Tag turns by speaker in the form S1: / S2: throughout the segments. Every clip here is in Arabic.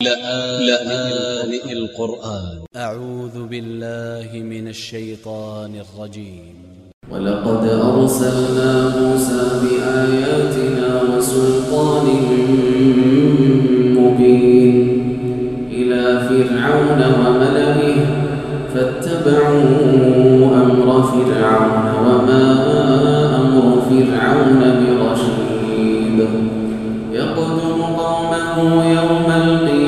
S1: لآن, القرآن.
S2: أ ع و ذ ب ا ل ل ه من ا ل ش ي ط ا ن ا ل ج ي م
S3: ولقد أرسلنا موسى بآياتنا وسلطان مبين إلى فرعون وملئه فاتبعوا أمر فرعون وما أمر فرعون برشيد. يقدم قومه يوم القيامة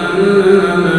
S3: Amen.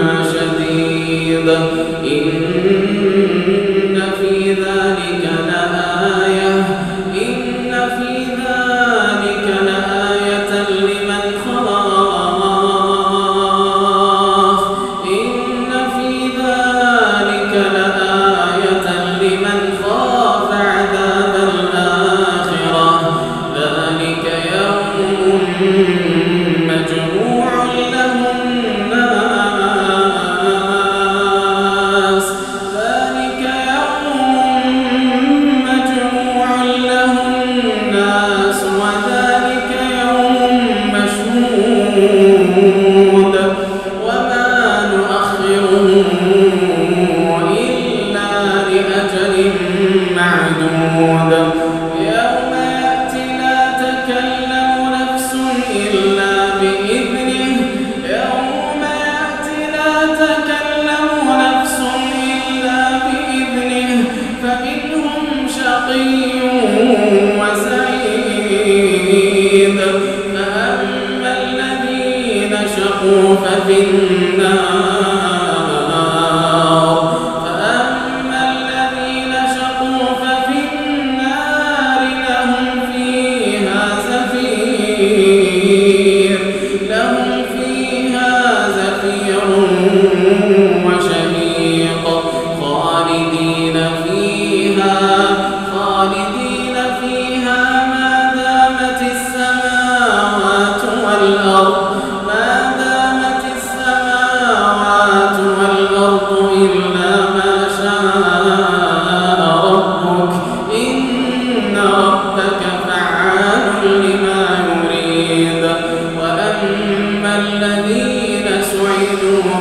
S3: ففي النار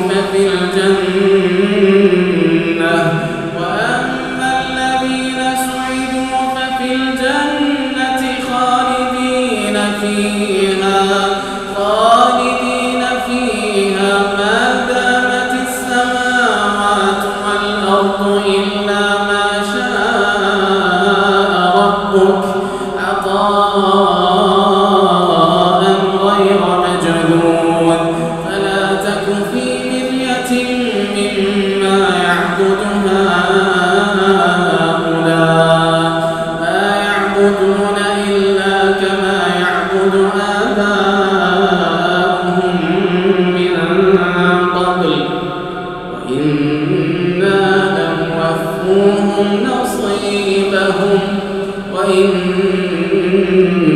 S3: ففي الجنة إنا لموفوهم نصيبهم وإنا